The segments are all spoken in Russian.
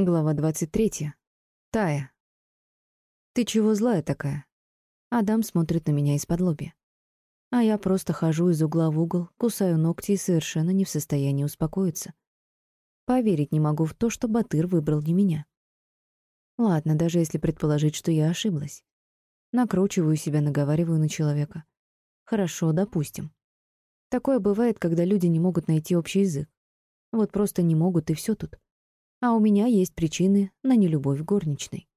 Глава 23. Тая. «Ты чего злая такая?» Адам смотрит на меня из-под лоби. А я просто хожу из угла в угол, кусаю ногти и совершенно не в состоянии успокоиться. Поверить не могу в то, что Батыр выбрал не меня. Ладно, даже если предположить, что я ошиблась. Накручиваю себя, наговариваю на человека. Хорошо, допустим. Такое бывает, когда люди не могут найти общий язык. Вот просто не могут, и все тут. А у меня есть причины на нелюбовь горничной.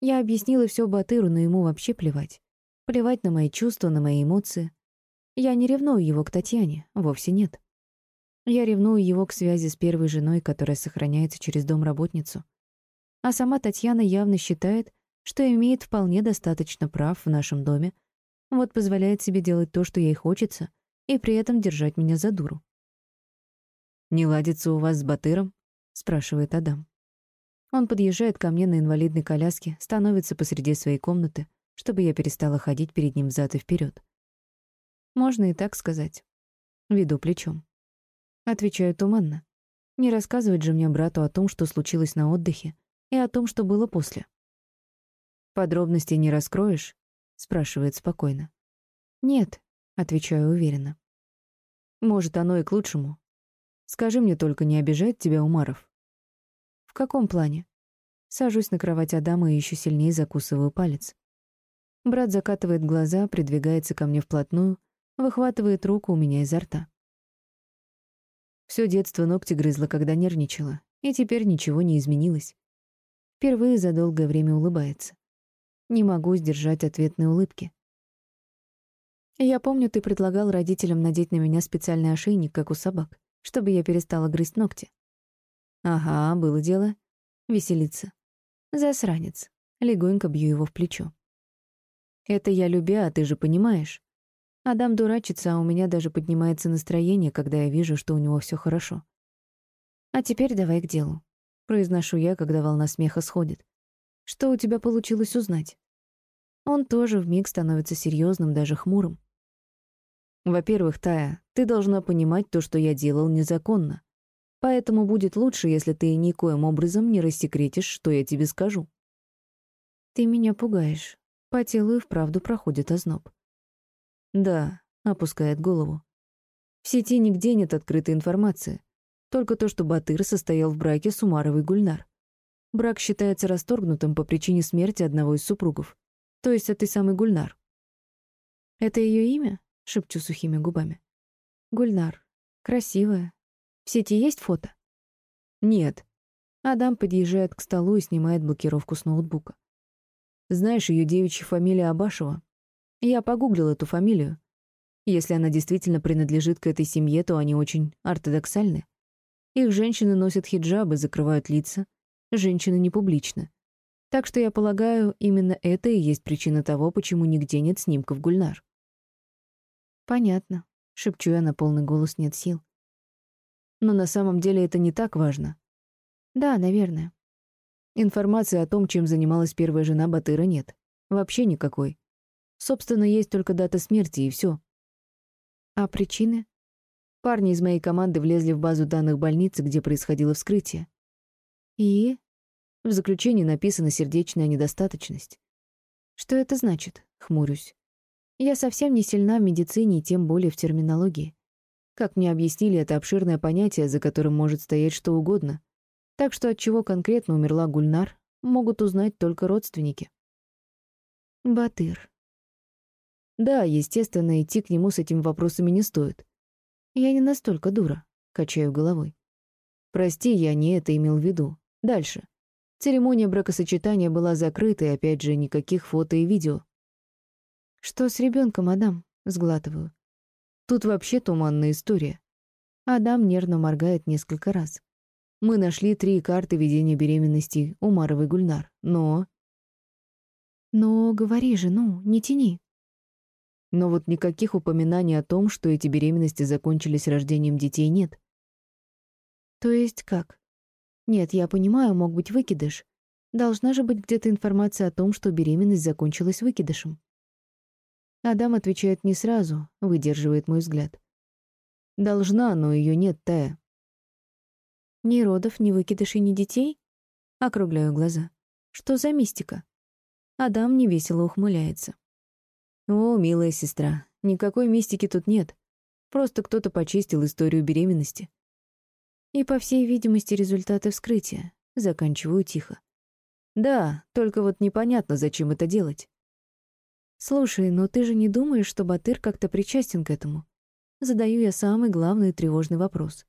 Я объяснила все Батыру, но ему вообще плевать. Плевать на мои чувства, на мои эмоции. Я не ревную его к Татьяне, вовсе нет. Я ревную его к связи с первой женой, которая сохраняется через домработницу. А сама Татьяна явно считает, что имеет вполне достаточно прав в нашем доме, вот позволяет себе делать то, что ей хочется, и при этом держать меня за дуру. «Не ладится у вас с Батыром?» Спрашивает Адам. Он подъезжает ко мне на инвалидной коляске, становится посреди своей комнаты, чтобы я перестала ходить перед ним взад и вперед. Можно и так сказать. Веду плечом. Отвечаю туманно. Не рассказывать же мне брату о том, что случилось на отдыхе, и о том, что было после. «Подробностей не раскроешь?» — спрашивает спокойно. «Нет», — отвечаю уверенно. «Может, оно и к лучшему. Скажи мне только, не обижает тебя Умаров?» «В каком плане?» Сажусь на кровать Адама и еще сильнее закусываю палец. Брат закатывает глаза, придвигается ко мне вплотную, выхватывает руку у меня изо рта. Все детство ногти грызла, когда нервничала, и теперь ничего не изменилось. Впервые за долгое время улыбается. Не могу сдержать ответной улыбки. Я помню, ты предлагал родителям надеть на меня специальный ошейник, как у собак, чтобы я перестала грызть ногти. Ага, было дело. Веселиться. Засранец. Легонько бью его в плечо. Это я любя, а ты же понимаешь. Адам дурачится, а у меня даже поднимается настроение, когда я вижу, что у него все хорошо. А теперь давай к делу. Произношу я, когда волна смеха сходит. Что у тебя получилось узнать? Он тоже вмиг становится серьезным, даже хмурым. Во-первых, Тая, ты должна понимать то, что я делал незаконно. Поэтому будет лучше, если ты никоим образом не рассекретишь, что я тебе скажу. Ты меня пугаешь. По телу и вправду проходит озноб. Да, опускает голову. В сети нигде нет открытой информации. Только то, что Батыр состоял в браке с Умаровой Гульнар. Брак считается расторгнутым по причине смерти одного из супругов. То есть этой самой Гульнар. «Это ее имя?» — шепчу сухими губами. «Гульнар. Красивая, в сети есть фото? Нет. Адам подъезжает к столу и снимает блокировку с ноутбука. Знаешь, ее девичья фамилия Абашева? Я погуглил эту фамилию. Если она действительно принадлежит к этой семье, то они очень ортодоксальны. Их женщины носят хиджабы, закрывают лица. Женщины не публично. Так что я полагаю, именно это и есть причина того, почему нигде нет снимков Гульнар. Понятно. Шепчу я на полный голос нет сил. Но на самом деле это не так важно. Да, наверное. Информации о том, чем занималась первая жена Батыра, нет. Вообще никакой. Собственно, есть только дата смерти, и все. А причины? Парни из моей команды влезли в базу данных больницы, где происходило вскрытие. И? В заключении написана сердечная недостаточность. Что это значит? Хмурюсь. Я совсем не сильна в медицине и тем более в терминологии. Как мне объяснили, это обширное понятие, за которым может стоять что угодно. Так что от чего конкретно умерла Гульнар, могут узнать только родственники. Батыр. Да, естественно, идти к нему с этими вопросами не стоит. Я не настолько дура, качаю головой. Прости, я не это имел в виду. Дальше. Церемония бракосочетания была закрыта, и опять же никаких фото и видео. Что с ребенком, мадам? Сглатываю. Тут вообще туманная история. Адам нервно моргает несколько раз. Мы нашли три карты ведения беременности у Маровой Гульнар, но... Но говори же, ну, не тяни. Но вот никаких упоминаний о том, что эти беременности закончились рождением детей, нет. То есть как? Нет, я понимаю, мог быть выкидыш. Должна же быть где-то информация о том, что беременность закончилась выкидышем. Адам отвечает не сразу, выдерживает мой взгляд. Должна, но ее нет, Тая. Ни родов, ни выкидышей, ни детей? Округляю глаза. Что за мистика? Адам невесело ухмыляется. О, милая сестра, никакой мистики тут нет. Просто кто-то почистил историю беременности. И, по всей видимости, результаты вскрытия. Заканчиваю тихо. Да, только вот непонятно, зачем это делать. Слушай, но ты же не думаешь, что Батыр как-то причастен к этому? Задаю я самый главный тревожный вопрос.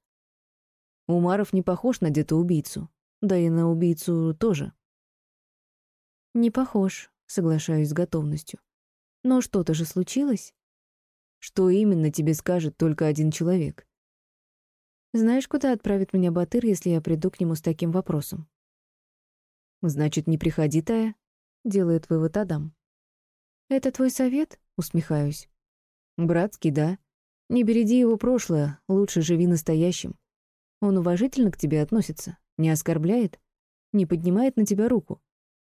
Умаров не похож на убийцу. Да и на убийцу тоже. Не похож, соглашаюсь с готовностью. Но что-то же случилось? Что именно тебе скажет только один человек? Знаешь, куда отправит меня Батыр, если я приду к нему с таким вопросом? Значит, не приходи, Тая, делает вывод Адам. Это твой совет? Усмехаюсь. Братский, да. Не береди его прошлое, лучше живи настоящим. Он уважительно к тебе относится, не оскорбляет, не поднимает на тебя руку.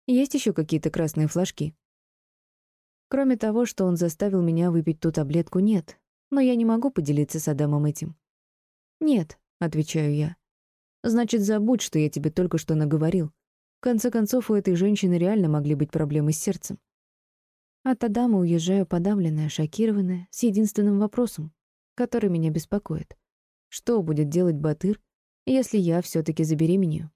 Есть еще какие-то красные флажки? Кроме того, что он заставил меня выпить ту таблетку, нет. Но я не могу поделиться с Адамом этим. «Нет», — отвечаю я. «Значит, забудь, что я тебе только что наговорил. В конце концов, у этой женщины реально могли быть проблемы с сердцем. От Адама уезжаю подавленная, шокированная, с единственным вопросом, который меня беспокоит. Что будет делать Батыр, если я все таки забеременею?